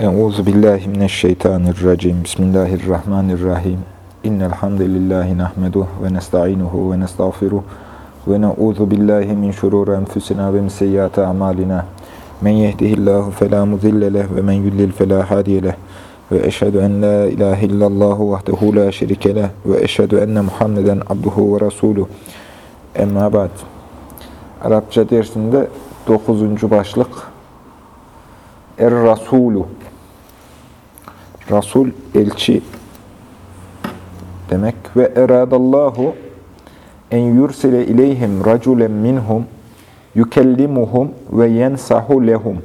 Euzu billahi mineşşeytanirracim. Bismillahirrahmanirrahim. İnnel hamdelellahi nahmeduhu ve nestainuhu ve nestağfiruh ve na'udzu billahi min şururi enfusina ve min seyyiati amalina. Men yehdihillahu fela mudille ve men yudlil fela hadiye. Ve eşhedü en la ilahe illallah vahdehu la şerike leh ve eşhedü enne Muhammeden abduhu ve resuluh. Emma ba'd. Arapça dersinde 9. başlık Er-Rasulu Rasul, elçi demek. Ve eradallahu en yursile ileyhim raculen minhum yukellimuhum ve yensahu lehum.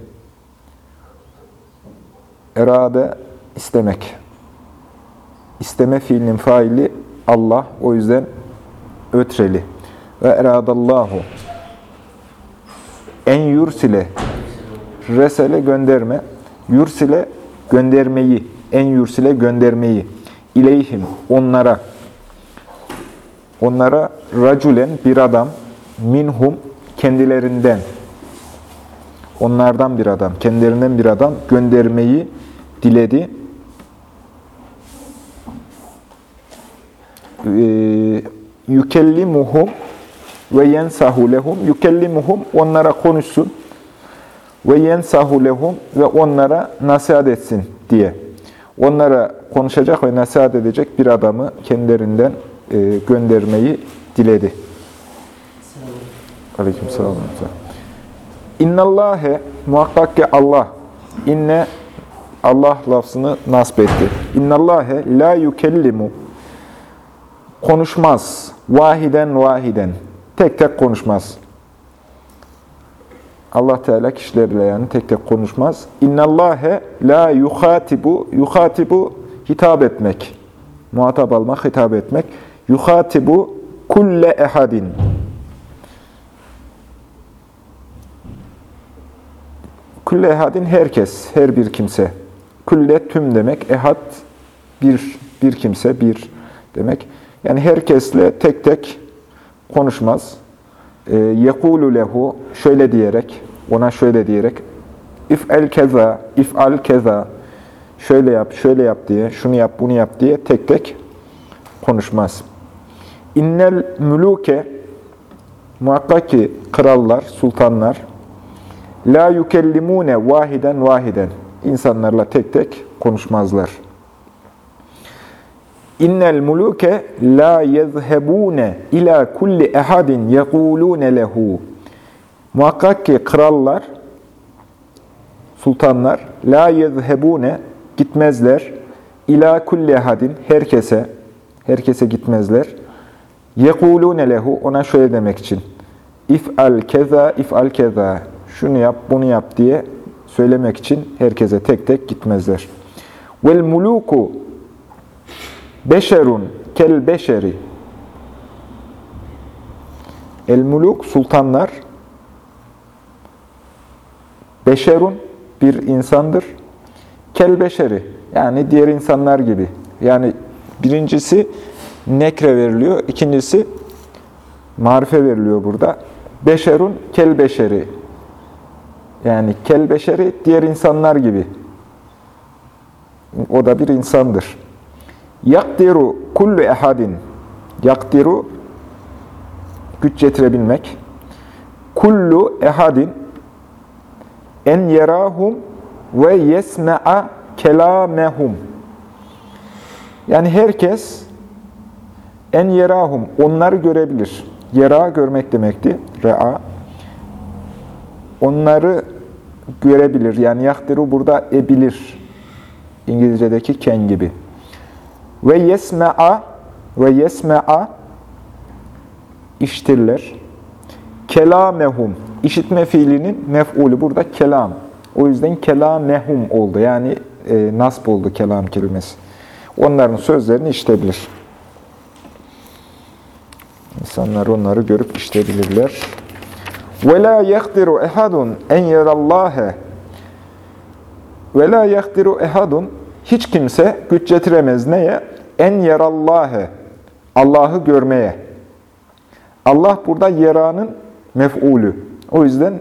Erade istemek. İsteme fiilinin faili Allah. O yüzden ötreli. Ve eradallahu en yursile resele gönderme. Yursile göndermeyi. En yursile göndermeyi. İleyhim onlara. Onlara raculen bir adam. Minhum kendilerinden. Onlardan bir adam. Kendilerinden bir adam göndermeyi diledi. Ee, yükellimuhum ve yensahu lehum. Yükellimuhum onlara konuşsun ve yensahu lehum ve onlara nasihat etsin diye. Onlara konuşacak ve nasihat edecek bir adamı kendilerinden e, göndermeyi diledi. Aleyküm selam. İnnallâhe muhakkak ki Allah inne Allah lafzını nasp etti. İnnallâhe la yukellimu konuşmaz. Vahiden vahiden. Tek tek konuşmaz. Allah Teala kişilerle yani tek tek konuşmaz. İnnallâhe la yuhatibu, yuhatibu hitap etmek. Muhatap almak, hitap etmek. Yuhatibu kulle ehadin. Kulle ehadin herkes, her bir kimse. Kulle tüm demek, ehad bir, bir kimse, bir demek. Yani herkesle tek tek konuşmaz. Yekulu lehu şöyle diyerek, ona şöyle diyerek if'el keza, if'al keza şöyle yap, şöyle yap diye, şunu yap, bunu yap diye tek tek konuşmaz. İnnel muluke muhakkak ki krallar, sultanlar la yukellimune vahiden vahiden insanlarla tek tek konuşmazlar. İnnel muluke la yezhebune ila kulli ehadin yekulune lehu. Muhakkak ki krallar, sultanlar la yezhebune gitmezler ila kulli ehadin herkese herkese gitmezler. Yekulune lehu ona şöyle demek için. İf'al keza, if'al keza. Şunu yap, bunu yap diye söylemek için herkese tek tek gitmezler. Vel muluku Beşerun kel beşeri. El muluk sultanlar. Beşerun bir insandır. Kel beşeri yani diğer insanlar gibi. Yani birincisi nekre veriliyor, ikincisi marife veriliyor burada. Beşerun kel beşeri. Yani kel beşeri diğer insanlar gibi. O da bir insandır. Yakdiru kullu ehadin. Yakdiru güç getirebilmek. Kullu ehadin en yerahum ve yesme'a kelamehum. Yani herkes en yerahum onları görebilir. Yera görmek demekti. Re'a. Onları görebilir. Yani yakdiru burada ebilir. İngilizce'deki ken gibi. Ve yesme'a ve yesme'a iştirler. Kelamehum işitme fiilinin mef'ulü burada kelam. O yüzden kelamehum oldu. Yani e, nasb oldu kelam kelimesi. Onların sözlerini işitebilir. İnsanlar onları görüp işitebilirler. La yekdiru ehadun en yerallâhe ve la yekdiru ehadun hiç kimse güç getiremez neye? En yerallâhe. Allah'ı görmeye. Allah burada yeranın mef'ulü. O yüzden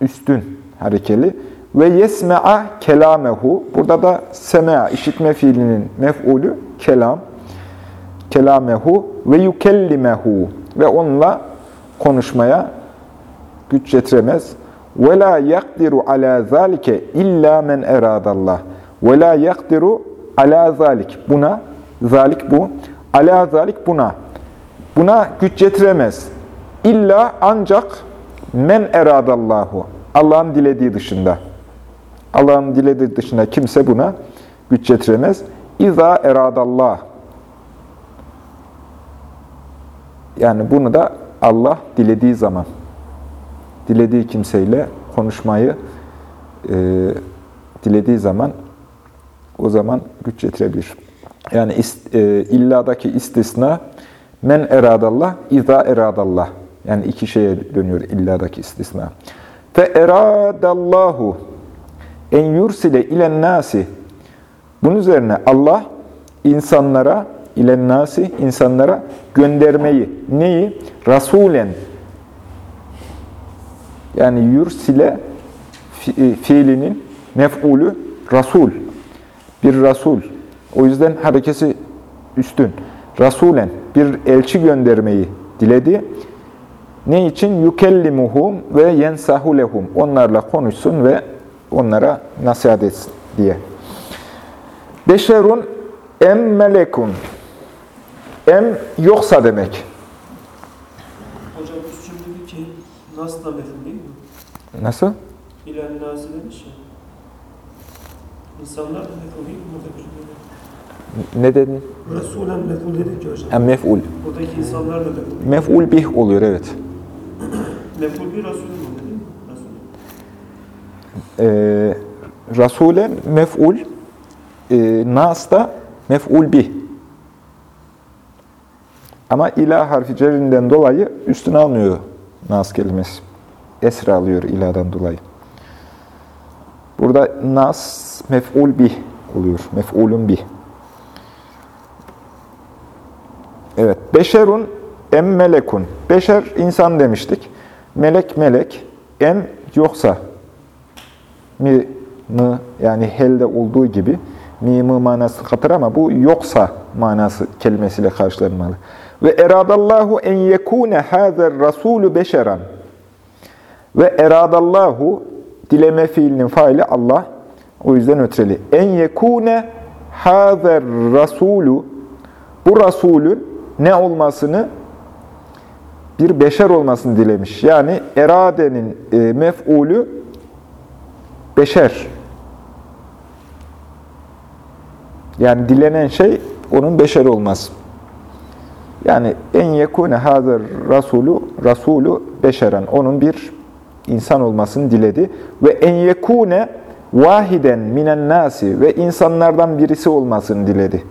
üstün harekeli. ve yesme'a kelamehu. Burada da semea, işitme fiilinin mef'ulü kelam. Kelamehu ve yukellimehu. Ve onunla konuşmaya güç yetiremez. Ve la yakdiru ala zalike illa men eradallah. Ve la yakdiru ala zalik. Buna, zalik bu. Ala zalik buna. Buna güç yetiremez. İlla ancak men eradallahu. Allah'ın dilediği dışında. Allah'ın dilediği dışında kimse buna güç yetiremez. İza eradallah. Yani bunu da Allah dilediği zaman, dilediği kimseyle konuşmayı e, dilediği zaman o zaman güç yetirebilir. Yani e, illadaki istisna men eradallah, iza eradallah. Yani iki şeye dönüyor illadaki istisna. Fe eradallahu en yursile ilen nasi. Bunun üzerine Allah insanlara ilen nasi insanlara göndermeyi neyi? Rasulen yani yursile fi, fiilinin mef'ulü rasul. Bir rasul. O yüzden harekesi üstün. Rasulen bir elçi göndermeyi diledi. Ne için? Yukellimuhum ve yensahu lehum. Onlarla konuşsun ve onlara nasihat etsin diye. Beşerun em melekun. Em yoksa demek. Hocam üst cümledeki nas da mefhum değil mi? Nasıl? İlen nasi demiş ya. İnsanlar buradaki cümlede? Ne dedin? Resulen mefhum dedik ya hocam. Em mef'ul. Buradaki insanlar da mefhum. Mef'ul bih oluyor evet. Mefhum bir Resulün mü değil mi? Resul. Ee, Rasule mef'ul, e, nas da mef'ul bih. Ama ilah harfi cerinden dolayı üstüne almıyor nas kelimesi. Esra alıyor ilahdan dolayı. Burada nas mef'ul bih oluyor. Mef'ulun bih. Evet. Beşerun em melekun. Beşer insan demiştik. Melek melek. Em yoksa. Mi, mı yani helde olduğu gibi mi, mı manası katır ama bu yoksa manası kelimesiyle karşılanmalı. Ve eradallahu en yekune hazer rasulü beşeran. Ve eradallahu dileme fiilinin faili Allah. O yüzden ötreli. En yekune hazer rasulü bu Rasulün ne olmasını bir beşer olmasını dilemiş. Yani eradenin e, mef'ulü beşer. Yani dilenen şey onun beşer olması. Yani en yekune hazır rasulü rasulü beşeren. Onun bir insan olmasını diledi ve en yekune vahiden minen nasi ve insanlardan birisi olmasını diledi.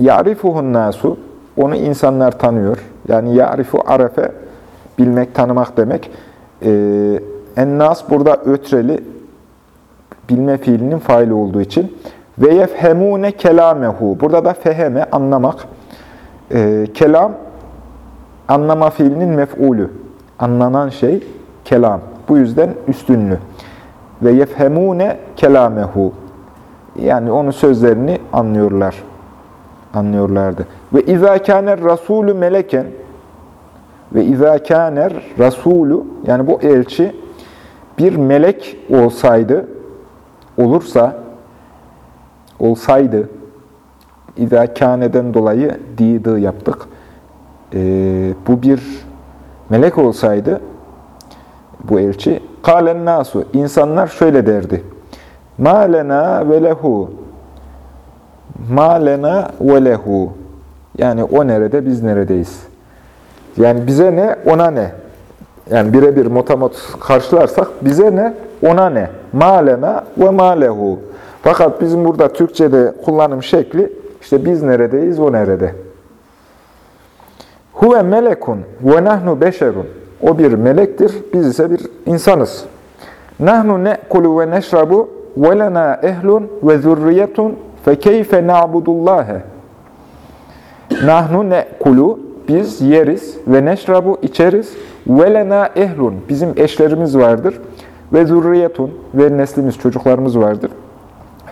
Ya'rifuhun nasu onu insanlar tanıyor. Yani ya'rifu arefe bilmek, tanımak demek. Ee, en-nas burada ötreli bilme fiilinin faili olduğu için. Ve yefhemune kelamehu. Burada da feheme, anlamak. Ee, kelam, anlama fiilinin mef'ulü. Anlanan şey, kelam. Bu yüzden üstünlü. Ve yefhemune kelamehu. Yani onun sözlerini anlıyorlar. Anlıyorlardı. Ve izâ kâner rasûlü meleken ve izâ kâner rasûlü yani bu elçi bir melek olsaydı, olursa, olsaydı, İzâ kâneden dolayı didi yaptık. Ee, bu bir melek olsaydı, bu elçi, kâlen nasu, insanlar şöyle derdi. Mâ lenâ ve lehu. Yani o nerede, biz neredeyiz? Yani bize ne, ona ne? Yani birebir motamot karşılarsak bize ne, ona ne? Malena ve malehu. Fakat bizim burada Türkçe'de kullanım şekli işte biz neredeyiz, o nerede? Huve melekun ve nahnu beşerun. O bir melektir, biz ise bir insanız. Nahnu ne'kulu ve neşrabu ve lena ehlun ve zürriyetun fe keyfe na'budullâhe. Nahnu ne'kulu biz yeriz ve neşrabu içeriz Ve lena ehlun. Bizim eşlerimiz vardır. Ve zürriyetun. Ve neslimiz, çocuklarımız vardır.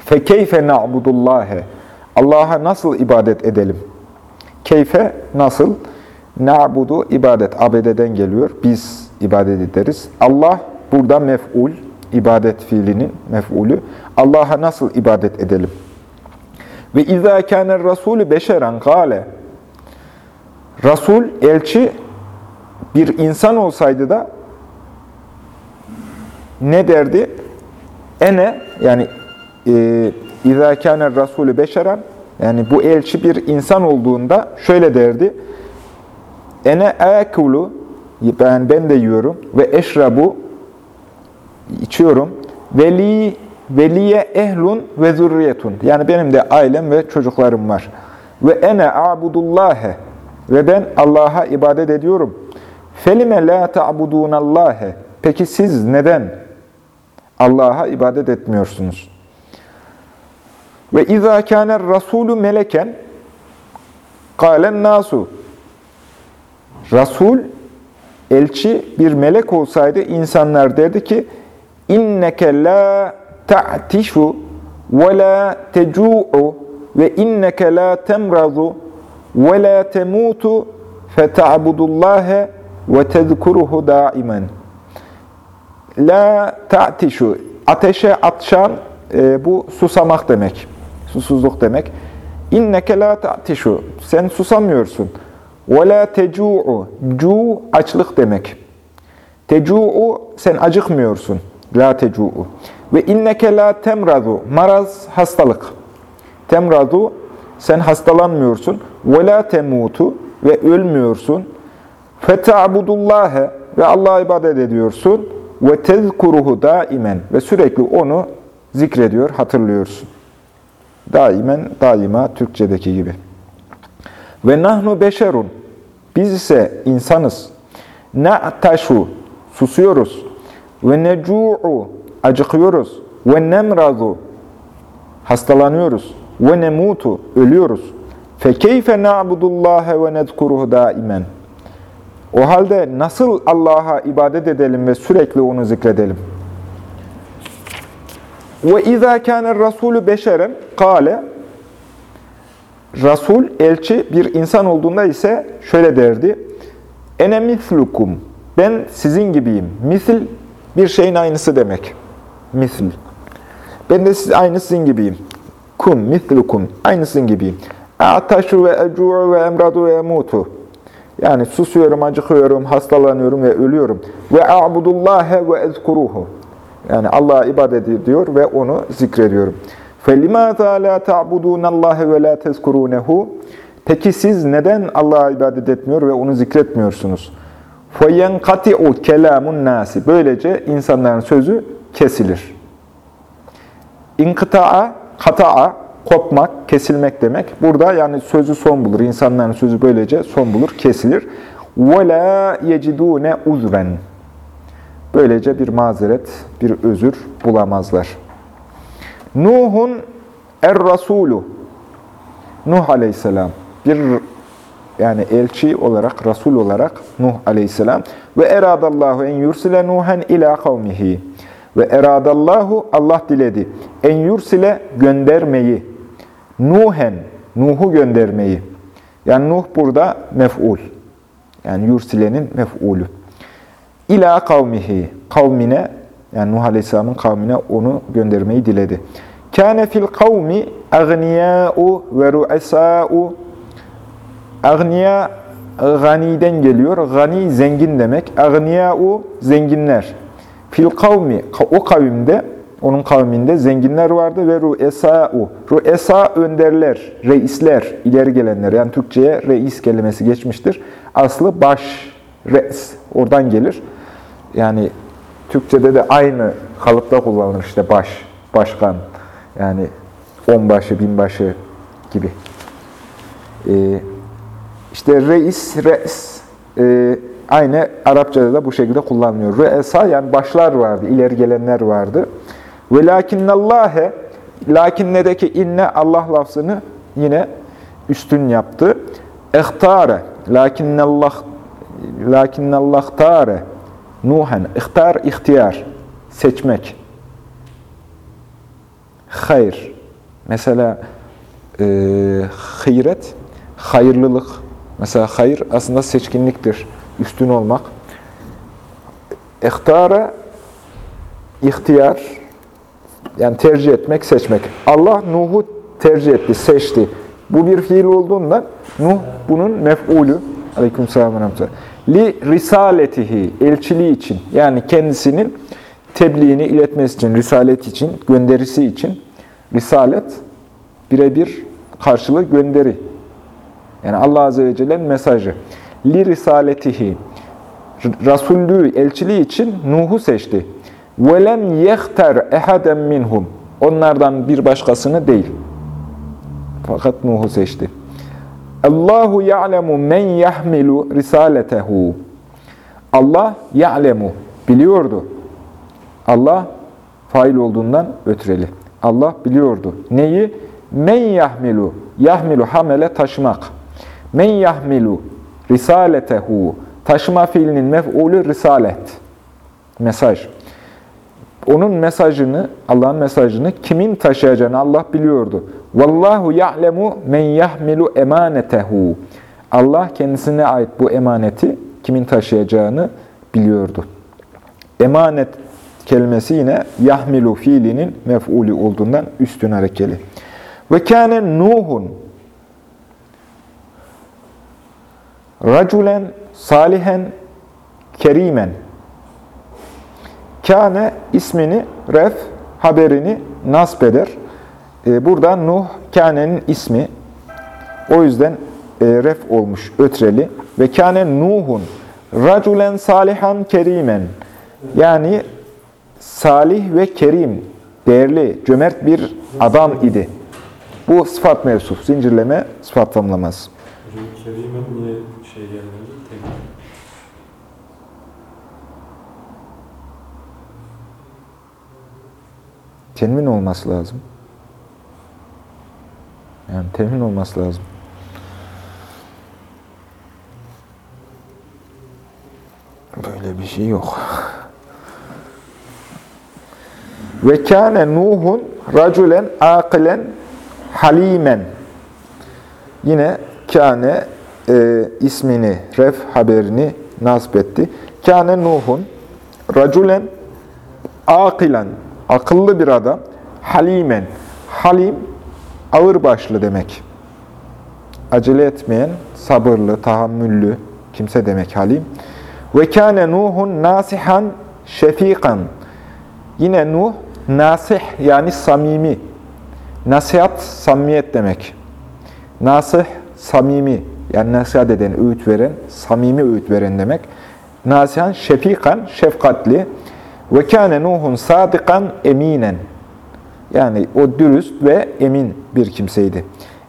Fe keyfe na'budullâhe. Allah'a nasıl ibadet edelim? Keyfe nasıl? Na'budu ibadet. Abededen geliyor. Biz ibadet ederiz. Allah burada mef'ul. ibadet fiilinin mef'ulü. Allah'a nasıl ibadet edelim? Ve izâ kâner rasûlü beşeren gâle. Rasul, elçi bir insan olsaydı da ne derdi? Ene yani e, izâ kâner rasûlü beşeren yani bu elçi bir insan olduğunda şöyle derdi. Ene ekulu ben ben de yiyorum ve eşrabu içiyorum. Veli veliye ehlun ve zürriyetun. Yani benim de ailem ve çocuklarım var. Ve ene a'budullâhe ve ben Allah'a ibadet ediyorum. Felime la ta'budûnallâhe. Peki siz neden Allah'a ibadet etmiyorsunuz? Ve izâ kâner rasûlü meleken kâlen nasu. Rasul, elçi bir melek olsaydı insanlar derdi ki inneke la ta'tişu ve la tecu'u ve inneke la temrazu ve la temutu feta'budullâhe ve tezkuruhu daimen. La ta'tişu. Ateşe atşan e, bu susamak demek. Susuzluk demek. İnneke la ta'tişu. Sen susamıyorsun. Ve la tecu'u. Cu açlık demek. Tecu'u sen acıkmıyorsun. La tecu'u. Ve inneke la temrazu. Maraz hastalık. Temrazu sen hastalanmıyorsun. Ve la temutu ve ölmüyorsun. Feta'budullâhe ve Allah'a ibadet ediyorsun. Ve tezkuruhu daimen ve sürekli onu zikrediyor, hatırlıyorsun. Daimen, daima Türkçedeki gibi. Ve nahnu beşerun. Biz ise insanız. Na'taşu. Susuyoruz. Ve necu'u. Acıkıyoruz. Ve nemrazu. Hastalanıyoruz. Ve nemutu. Ölüyoruz. Fekeyfe na'budullâhe ve nezkuruhu daimen. O halde nasıl Allah'a ibadet edelim ve sürekli onu zikredelim? Ve izâ kâne rasûlü beşeren kâle Rasul, elçi bir insan olduğunda ise şöyle derdi. Ene mislukum. Ben sizin gibiyim. Misil bir şeyin aynısı demek. Misil. Ben de siz aynı sizin gibiyim. Kum, mislukum. Aynı sizin gibiyim. A'taşu ve ecu'u ve emradu ve emutu. Yani susuyorum, acıkıyorum, hastalanıyorum ve ölüyorum. Ve a'budullâhe ve ezkuruhu. Yani Allah'a ibadet ediyor ve onu zikrediyorum. فَلِمَاذَا لَا تَعْبُدُونَ اللّٰهِ وَلَا تَذْكُرُونَهُ Peki siz neden Allah'a ibadet etmiyor ve onu zikretmiyorsunuz? فَيَنْقَطِعُ كَلَامُ النَّاسِ Böylece insanların sözü kesilir. İnkıta'a, kata'a, kopmak, kesilmek demek. Burada yani sözü son bulur. İnsanların sözü böylece son bulur, kesilir. وَلَا يَجِدُونَ uzven. Böylece bir mazeret, bir özür bulamazlar. Nuhun er-Rasulu. Nuh aleyhisselam. Bir yani elçi olarak, Rasul olarak Nuh aleyhisselam. Ve eradallahu en yursile Nuhen ila kavmihi. Ve eradallahu Allah diledi. En yursile göndermeyi. Nuhen, Nuh'u göndermeyi. Yani Nuh burada mef'ul. Yani yursilenin mef'ulü. İla kavmihi. Kavmine yani Nuh Aleyhisselam'ın kavmine onu göndermeyi diledi. Kâne fil kavmi agniyâ'u ve ru'esâ'u Agniya ganiden geliyor. Gani zengin demek. Agniyâ'u zenginler. Fil kavmi o kavimde onun kavminde zenginler vardı ve ru'esâ'u. Ru'esâ önderler, reisler, ileri gelenler. Yani Türkçe'ye reis kelimesi geçmiştir. Aslı baş, re's. Oradan gelir. Yani Türkçe'de de aynı kalıpta kullanılır işte baş, başkan, yani onbaşı, binbaşı gibi. Ee, işte reis, res, e, aynı Arapçada da bu şekilde kullanılıyor. Re'esa yani başlar vardı, ileri gelenler vardı. Ve lakinnallâhe, lakinnedeki inne Allah lafzını yine üstün yaptı. Ehtare, lakinnallah lakinnallah tare Nuhan. İhtar, ihtiyar. Seçmek. Hayır. Mesela e, hayret, hayırlılık. Mesela hayır aslında seçkinliktir. Üstün olmak. İhtara, ihtiyar, yani tercih etmek, seçmek. Allah Nuh'u tercih etti, seçti. Bu bir fiil olduğundan Nuh bunun mef'ulü. Aleykümselam ve rahmetullah Li risaletihi, elçiliği için. Yani kendisinin tebliğini iletmesi için, risalet için, gönderisi için. Risalet, birebir karşılığı gönderi. Yani Allah Azze ve Celle'nin mesajı. Li risaletihi, Resullüğü, elçiliği için Nuh'u seçti. وَلَمْ يَخْتَرْ اَحَدًا minhum. Onlardan bir başkasını değil. Fakat Nuh'u seçti. Allahu ya'lemu men yahmilu risaletehu. Allah ya'lemu biliyordu. Allah fail olduğundan ötüreli. Allah biliyordu. Neyi? Men yahmilu. Yahmilu hamele taşımak. Men yahmilu risaletehu. Taşıma fiilinin mef'ulü risalet. Mesaj. Onun mesajını, Allah'ın mesajını kimin taşıyacağını Allah biliyordu. Vallahu ya'lemu men yahmilu emanetehu. Allah kendisine ait bu emaneti kimin taşıyacağını biliyordu. Emanet kelimesi yine yahmilu fiilinin mef'ulü olduğundan üstün harekeli. Ve kâne Nuhun raculen salihen kerimen Kâne ismini ref, haberini nasp eder. Ee, burada Nuh, Kâne'nin ismi. O yüzden e, ref olmuş, ötreli. Ve Kâne Nuhun, raculen salihan kerimen. Yani salih ve kerim, değerli, cömert bir adam idi. Bu sıfat mevsuf, zincirleme sıfat tamlaması. Hocam Kerime niye şey gelmedi? Tek. Temin olması lazım. Yani temin olması lazım. Böyle bir şey yok. Ve kâne Nuhun raculen akilen halimen. Yine kâne e, ismini, ref haberini nasip etti. Kâne Nuhun raculen akilen akıllı bir adam, halimen. Halim, ağırbaşlı demek. Acele etmeyen, sabırlı, tahammüllü kimse demek halim. Ve kâne Nuhun nasihan şefikan. Yine Nuh, nasih yani samimi. Nasihat, samimiyet demek. Nasih, samimi. Yani nasihat eden, öğüt veren, samimi öğüt veren demek. Nasihan, şefikan, şefkatli. Ve kâne Nuhun sadikan eminen. Yani o dürüst ve emin bir kimseydi.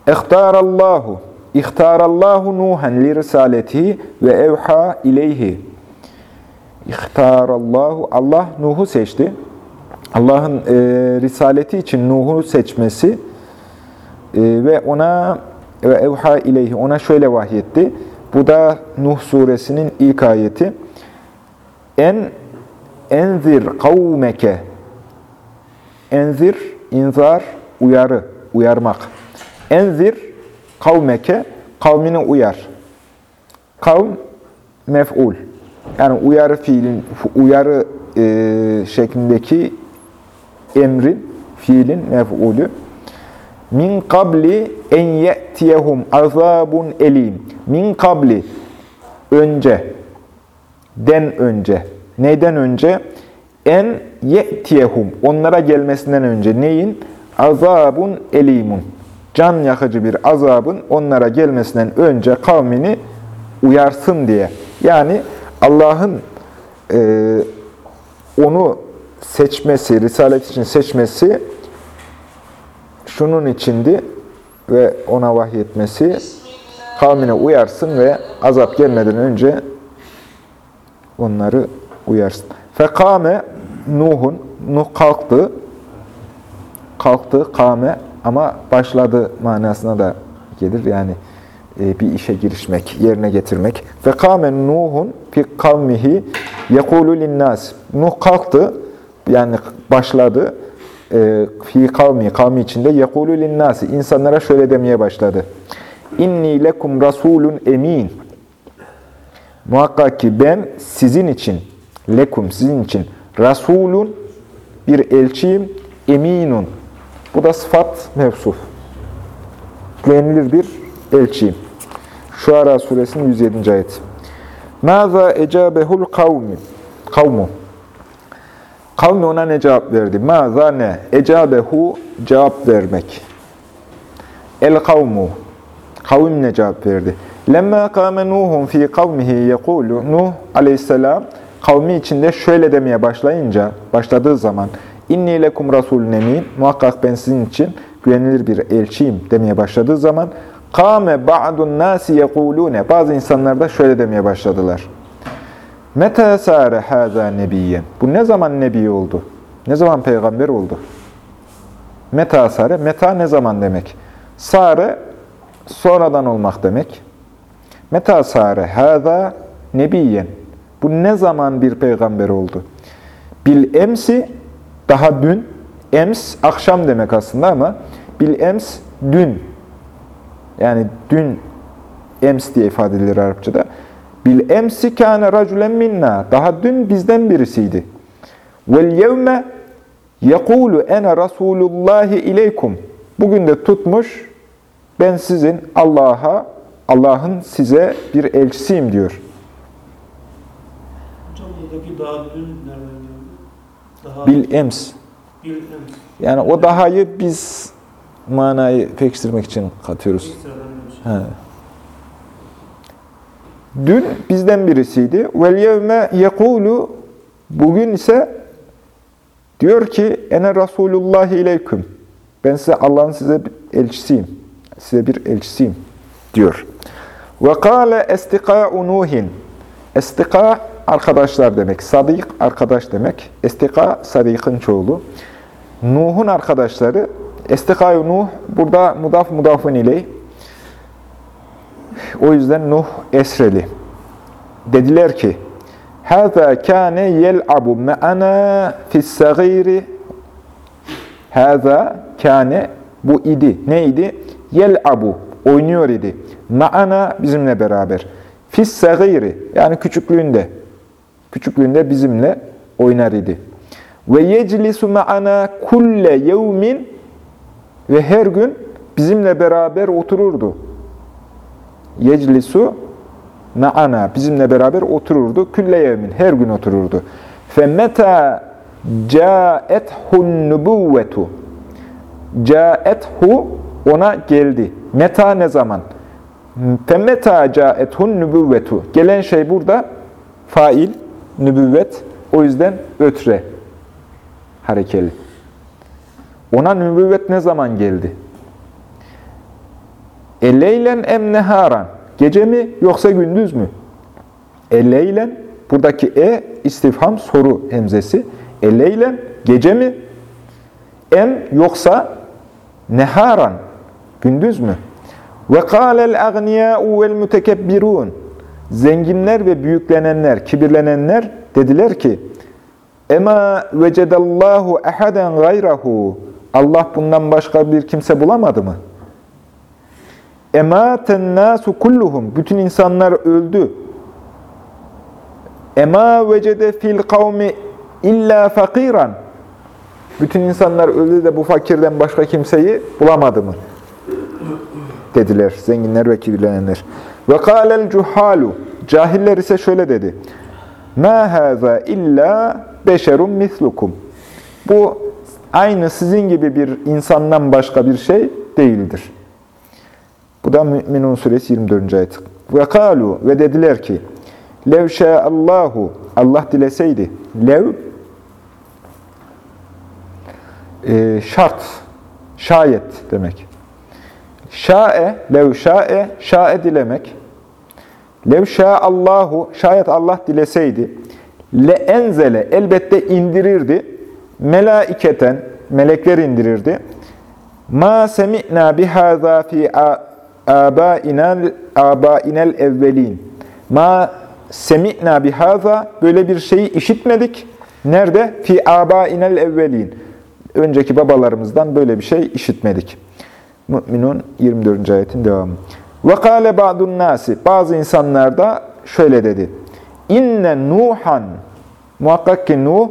İhtarallahu. İhtarallahu Nuhan li risaletihi ve evha ileyhi. İhtarallahu. Allah Nuh'u seçti. Allah'ın e, risaleti için Nuh'u seçmesi e, ve ona ve evha ileyhi ona şöyle vahyetti. Bu da Nuh suresinin ilk ayeti. En enzir kavmeke enzir inzar uyarı uyarmak. Enzir kavmeke kavmini uyar. Kavm mef'ul. Yani uyarı fiilin uyarı e, şeklindeki emrin fiilin mef'ulü. Min kabli en ye'tiyehum azabun elim. Min kabli önce. Den önce. Neyden önce? En ye'tiyehum. Onlara gelmesinden önce neyin? Azabun elimun. Can yakıcı bir azabın onlara gelmesinden önce kavmini uyarsın diye. Yani Allah'ın e, onu seçmesi, risalet için seçmesi şunun içindi ve ona vahyetmesi kavmine uyarsın ve azap gelmeden önce onları uyarsın. Fekame Nuh'un, Nuh kalktı. Kalktı, kame ama başladı manasına da gelir. Yani e, bir işe girişmek, yerine getirmek. Ve kâmen Nuhun fi kavmihi yekulu linnas. Nuh kalktı, yani başladı. E, fi kavmi, kavmi içinde yekulu linnasi. insanlara şöyle demeye başladı. İnni lekum rasulun emin. Muhakkak ki ben sizin için, lekum sizin için rasulun bir elçiyim, eminun. Bu da sıfat mevsuf. Güvenilir bir elçiyim. Şuara suresinin 107. ayeti. Maza ecabehul kavmi. Kavmu. Kavmi ona ne cevap verdi? Maza ne? Ecabehu cevap vermek. El kavmu. Kavim ne cevap verdi? Lemma kâme Nuhun fi kavmihi yekulu. Nuh aleyhisselam kavmi içinde şöyle demeye başlayınca, başladığı zaman İnni lekum rasulun emin. Muhakkak ben sizin için güvenilir bir elçiyim demeye başladığı zaman Kâme ba'dun nâsi yekulûne. Bazı insanlar da şöyle demeye başladılar. Meta sâre hâzâ nebiyyen. Bu ne zaman nebi oldu? Ne zaman peygamber oldu? Meta sâre, meta ne zaman demek? Sâre, sonradan olmak demek. Meta sâre hâzâ nebiyyen. Bu ne zaman bir peygamber oldu? Bil emsi, daha dün. Ems, akşam demek aslında ama bil ems, dün. Yani dün ems diye ifade edilir Arapçada. Bil emsi kâne racülen minna. Daha dün bizden birisiydi. Vel yevme yekulu ene rasulullahi ileykum. Bugün de tutmuş ben sizin Allah'a, Allah'ın size bir elçisiyim diyor. Buradaki daha dün nereden? Daha Bil ems. bil ems. Yani o dahayı biz manayı pekiştirmek için katıyoruz. He. Dün bizden birisiydi. Vel yevme yekulu bugün ise diyor ki ene Resulullah ileyküm. Ben size Allah'ın size bir elçisiyim. Size bir elçisiyim diyor. Ve kâle estikâ'u Nuhin. Estika arkadaşlar demek. Sadik arkadaş demek. Estika sadikın çoğulu. Nuh'un arkadaşları Estika-i Nuh burada mudaf mudafın iley. O yüzden Nuh esreli. Dediler ki Hâzâ kâne yel'abu me'anâ fissagîri Hâzâ kâne bu idi. Ne idi? Yel'abu oynuyor idi. Ma'ana bizimle beraber. Fissagîri yani küçüklüğünde. Küçüklüğünde bizimle oynar idi. Ve yeclisu ma'ana kulle yevmin ve her gün bizimle beraber otururdu. Yeclisu ma'ana bizimle beraber otururdu. Külle yevmin her gün otururdu. Femeta caethun nubuvvetu caethu ona geldi. Meta ne zaman? Femeta caethun nübüvvetu. Gelen şey burada fail, nübüvvet. O yüzden ötre harekeli. Ona nübüvvet ne zaman geldi? Eleylen em neharan. Gece mi yoksa gündüz mü? Eleylen buradaki e istifham soru hemzesi. Eleylen gece mi? Em yoksa neharan gündüz mü? Ve kâlel agniyâ'u vel mütekebbirûn. Zenginler ve büyüklenenler, kibirlenenler dediler ki Ema vecedallahu ehaden gayrahu. Allah bundan başka bir kimse bulamadı mı? Ematen nasu kulluhum. Bütün insanlar öldü. Ema vecede fil kavmi illa fakiran. Bütün insanlar öldü de bu fakirden başka kimseyi bulamadı mı? Dediler zenginler ve kibirlenenler. Ve kâlel cuhalu. Cahiller ise şöyle dedi. Ma haza illa beşerun mislukum. Bu aynı sizin gibi bir insandan başka bir şey değildir. Bu da Mü'minun suresi 24. ayet. Ve kalu ve dediler ki Lev Allahu Allah dileseydi lev e, şart şayet demek. Şa'e lev şa'e şa'e dilemek. Lev Allahu şayet Allah dileseydi le enzele elbette indirirdi. Melaiketen melekler indirirdi. Ma semi'na bihaza fi abainel abainel evvelin. Ma semi'na bihaza böyle bir şeyi işitmedik. Nerede? Fi abainel evvelin. Önceki babalarımızdan böyle bir şey işitmedik. Mü'minun 24. ayetin devamı. Ve kâle ba'dun nasi. Bazı insanlar da şöyle dedi. İnne Nuhan muhakkak ki Nuh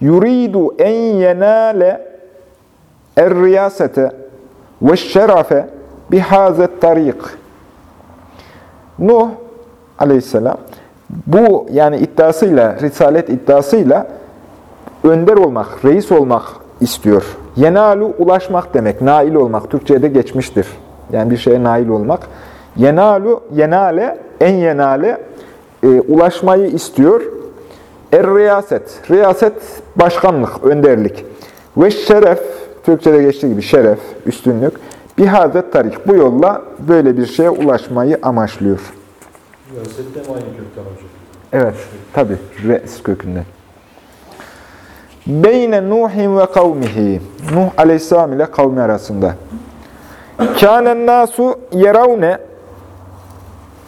yuridu en yenale er-riyasete ve şerefe bihazet tarik. Nuh aleyhisselam bu yani iddiasıyla, risalet iddiasıyla önder olmak, reis olmak istiyor. Yenalu ulaşmak demek, nail olmak. Türkçe'de geçmiştir. Yani bir şeye nail olmak. Yenalu, yenale, en yenale e, ulaşmayı istiyor. Er-riyaset, riyaset başkanlık, önderlik. Ve şeref, Türkçe'de geçtiği gibi şeref, üstünlük. Bihazet tarik, bu yolla böyle bir şeye ulaşmayı amaçlıyor. Siyasetle mi aynı kökten hocam? Evet, tabi re's kökünden. Beyne Nuhin ve kavmihi. Nuh aleyhisselam ile kavmi arasında. Kânen nasu yeravne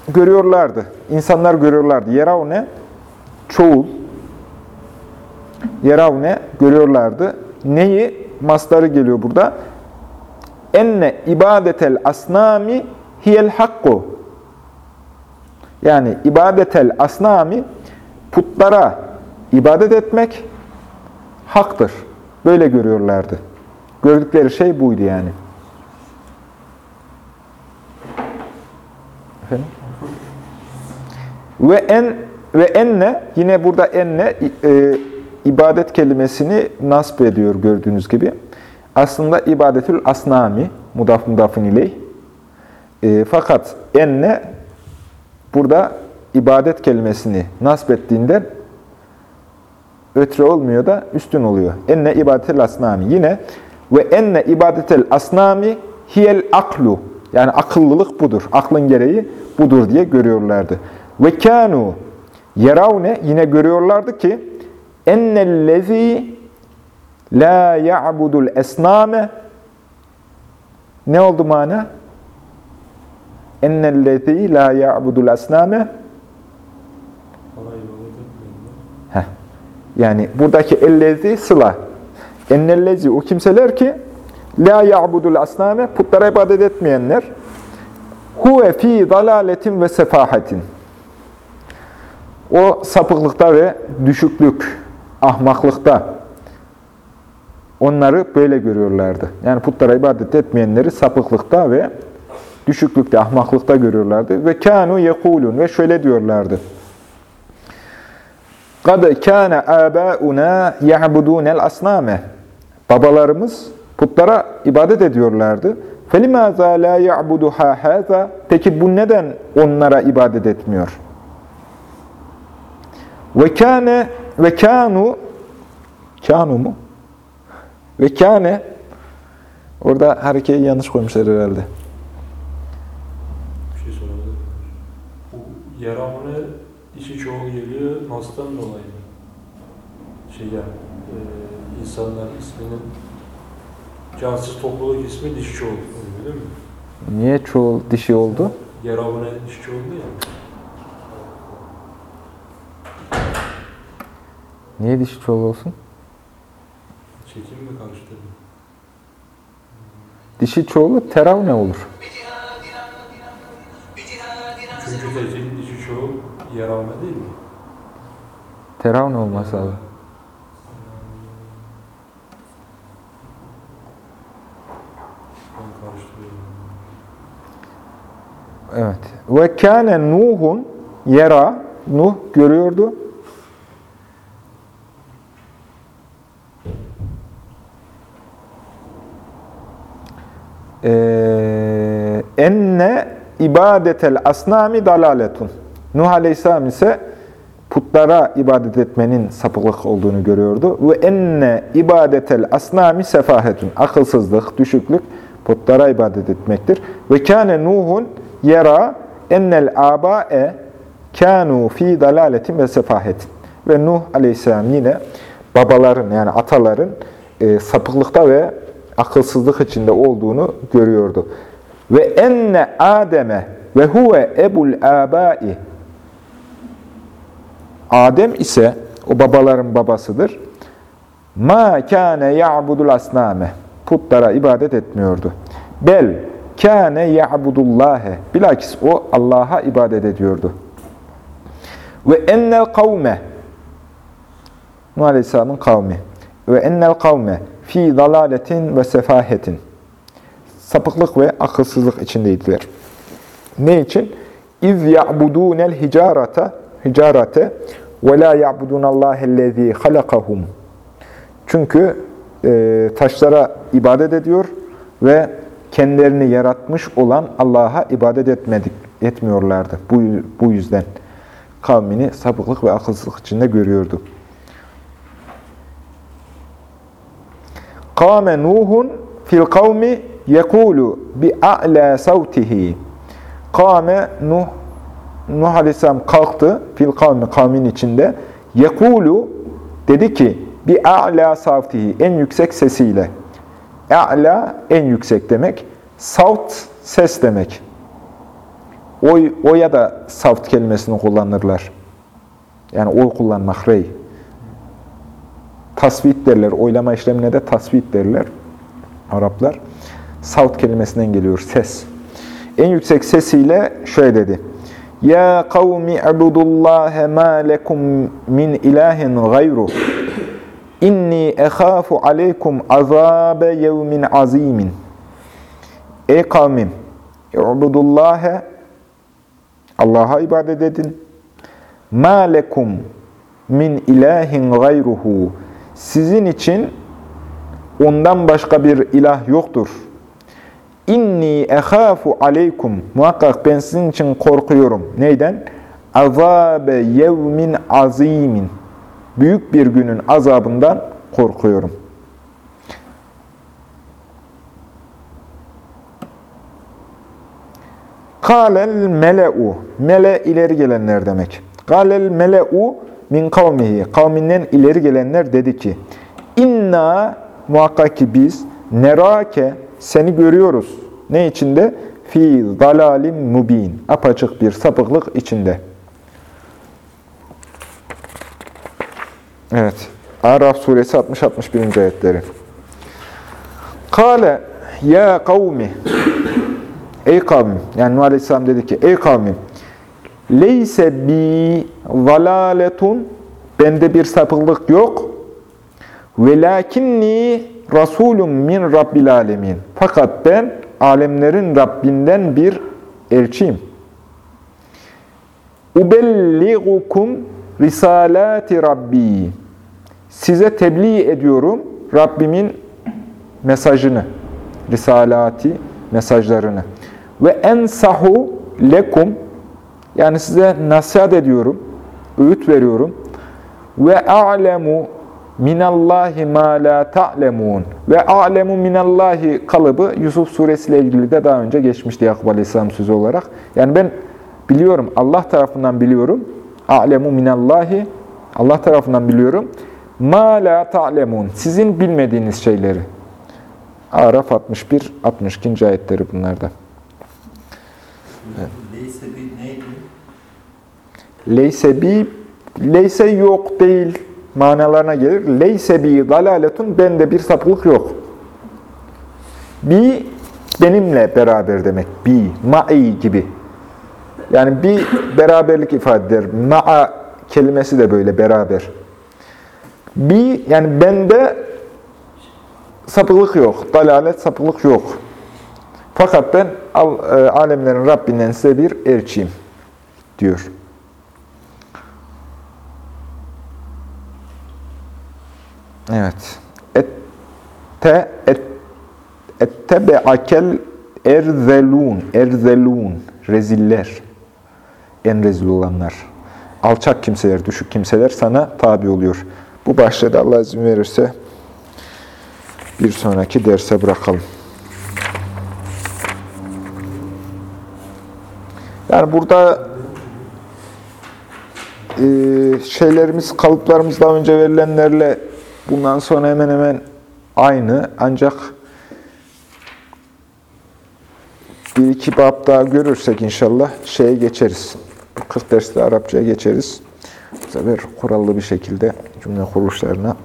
görüyorlardı. İnsanlar görüyorlardı. Yeravne çoğul. Yeravne görüyorlardı. Neyi? Masları geliyor burada. Enne ibadetel asnami hiyel hakku. Yani ibadetel asnami putlara ibadet etmek haktır. Böyle görüyorlardı. Gördükleri şey buydu yani. Efendim? Ve en ve enne yine burada enne e, ibadet kelimesini nasp ediyor gördüğünüz gibi. Aslında ibadetül asnami mudaf mudafın ileyh. E, fakat enne burada ibadet kelimesini nasp ettiğinden ötre olmuyor da üstün oluyor. Enne ibadetel asnami. Yine ve enne ibadetel asnami hiyel aklu. Yani akıllılık budur. Aklın gereği budur diye görüyorlardı. Ve kanu yeravne yine görüyorlardı ki ennellezi la ya'budul esname ne oldu mana? Ennellezi la ya'budul esname Yani buradaki ellezi sıla. Ennellezi o kimseler ki la ya'budul asname putlara ibadet etmeyenler huve fi dalaletin ve sefahatin. O sapıklıkta ve düşüklük, ahmaklıkta onları böyle görüyorlardı. Yani putlara ibadet etmeyenleri sapıklıkta ve düşüklükte, ahmaklıkta görüyorlardı. Ve kanu yekulun ve şöyle diyorlardı. قَدْ كَانَ آبَاؤُنَا يَعْبُدُونَ الْأَصْنَامَ Babalarımız putlara ibadet ediyorlardı. فَلِمَاذَا لَا يَعْبُدُهَا هَذَا Peki bu neden onlara ibadet etmiyor? Ve kâne ve kânu kânu mu? Ve kâne orada harekeyi yanlış koymuşlar herhalde. Bir şey sorabilir miyim? Çoğul geliyor Nas'tan dolayı mı? Şey yani, e, insanlar isminin cansız topluluk ismi dişi çoğul oluyor değil mi? Niye çoğul dişi oldu? Yaramını dişi çoğul değil mi? Niye dişi çoğul olsun? Çekim mi karıştırdı? Dişi çoğulu terav ne olur? Çoğul yaramı değil mi? Terav ne olması lazım? Evet. Ve kâne Nuhun yera Nuh görüyordu. Ee, enne ibadetel asnami dalaletun. Nuh Aleyhisselam ise putlara ibadet etmenin sapıklık olduğunu görüyordu. Ve enne ibadetel asnami sefahetun. Akılsızlık, düşüklük putlara ibadet etmektir. Ve kâne Nuhun yera ennel âbâe kânû fî dalâletin ve sefahetin. Ve Nuh Aleyhisselam yine babaların yani ataların e, sapıklıkta ve akılsızlık içinde olduğunu görüyordu. ve enne Adem'e ve huve ebul abai. Adem ise o babaların babasıdır. Ma kâne ya'budul asname. Putlara ibadet etmiyordu. Bel kâne ya'budullâhe. Bilakis o Allah'a ibadet ediyordu. Ve ennel kavme. Nuh Aleyhisselam'ın kavmi. Ve ennel kavme fi dalaletin ve sefahetin. Sapıklık ve akılsızlık içindeydiler. Ne için? İz ya'budûnel hicarata hicarate ve la ya'budûnallâhellezî halakahum. Çünkü e, taşlara ibadet ediyor ve kendilerini yaratmış olan Allah'a ibadet etmedik, etmiyorlardı. Bu, bu yüzden kavmini sapıklık ve akılsızlık içinde görüyordu. Kâme Nuhun fil kavmi yekulu bi a'la savtihi. Kâme Nuh Nuh Aleyhisselam kalktı fil kavmi kavmin içinde. Yekulu dedi ki bi a'la savtihi en yüksek sesiyle. A'la en yüksek demek. Savt ses demek. Oy, oya da savt kelimesini kullanırlar. Yani oy kullanmak, rey. Tasvit derler. Oylama işlemine de tasvit derler. Araplar. Savt kelimesinden geliyor. Ses. En yüksek sesiyle şöyle dedi. Ya kavmi ibudullahe ma lekum min ilahin gayru. İnni ehâfu aleykum azâbe yevmin azimin. Ey kavmim, ibudullâhe, Allah'a ibadet edin. Ma lekum min ilahin gayruhu. Sizin için ondan başka bir ilah yoktur. İnni ehâfu aleykum. Muhakkak ben sizin için korkuyorum. Neyden? Azâbe yevmin azimin. Büyük bir günün azabından korkuyorum. Kâlel mele'u. Mele ileri gelenler demek. Kâlel mele'u min kavmihi. Kavminden ileri gelenler dedi ki, İnna muhakkak ki biz nerake seni görüyoruz. Ne içinde? Fi dalalim mubin. Apaçık bir sapıklık içinde. Evet. Araf suresi 60-61. ayetleri. Kale ya kavmi Ey kavmim, yani Nuh Aleyhisselam dedi ki, ey kavmim, leyse bi zalaletun, bende bir sapıklık yok, velakinni rasulun min rabbil alemin. Fakat ben alemlerin Rabbinden bir elçiyim. Ubelligukum risalati rabbi. Size tebliğ ediyorum Rabbimin mesajını, risalati mesajlarını. Ve ensahu lekum yani size nasihat ediyorum, öğüt veriyorum. Ve a'lemu minallahi ma la ta'lemun. Ve a'lemu minallahi kalıbı Yusuf suresiyle ilgili de daha önce geçmişti Yakup Aleyhisselam sözü olarak. Yani ben biliyorum, Allah tarafından biliyorum. A'lemu minallahi Allah tarafından biliyorum. Ma la ta'lemun. Sizin bilmediğiniz şeyleri. Araf 61, 62. ayetleri bunlarda. Leyse bir neydi? Leyse bi, leyse yok değil manalarına gelir. Leyse bi dalaletun, bende bir sapıklık yok. Bi, benimle beraber demek. Bi, ma'i gibi. Yani bir beraberlik ifade eder. Ma'a kelimesi de böyle beraber. Bi, yani bende sapıklık yok. Dalalet, sapıklık yok. Fakat ben al- e, alemlerin Rabbinden size bir elçiyim diyor. Evet. Ette et, ettebeakel erzelun erzelun reziller en rezil olanlar alçak kimseler, düşük kimseler sana tabi oluyor. Bu başlığı da Allah izin verirse bir sonraki derse bırakalım. Yani burada e, şeylerimiz, kalıplarımız daha önce verilenlerle bundan sonra hemen hemen aynı. Ancak bir iki bab daha görürsek inşallah şeye geçeriz. 40 derste Arapçaya geçeriz. Bu sefer kurallı bir şekilde cümle kuruluşlarına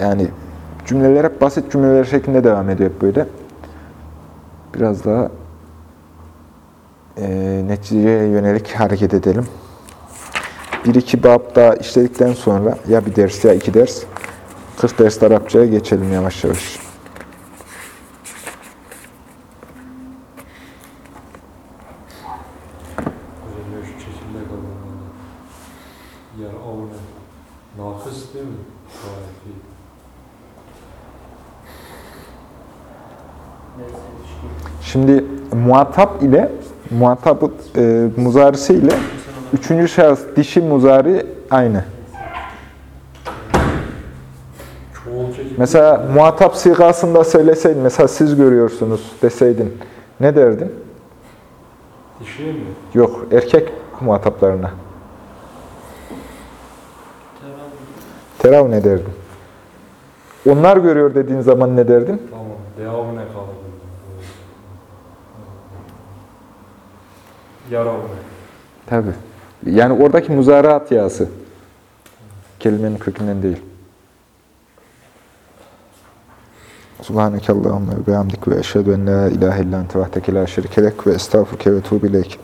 yani cümleler hep basit cümleler şeklinde devam ediyor böyle. Biraz daha e, neticeye yönelik hareket edelim. Bir iki bab daha işledikten sonra ya bir ders ya iki ders 40 ders Arapçaya geçelim yavaş yavaş. Nakıs değil mi? Şimdi muhatap ile muhatap e, muzarisi ile üçüncü şahıs dişi muzari aynı. Mesela muhatap sigasında söyleseydin, mesela siz görüyorsunuz deseydin ne derdin? Dişi mi? Yok, erkek muhataplarına. Terav ne derdin? Onlar görüyor dediğin zaman ne derdin? Tamam. Devamı ne kaldı? Yaravne. Tabii. Yani oradaki muzaraat yası. Kelimenin kökünden değil. Subhaneke Allahümme ve bihamdik ve eşhedü en la ilahe illa ente vahdeke la şerike lek ve estağfurke ve tuğbileyk.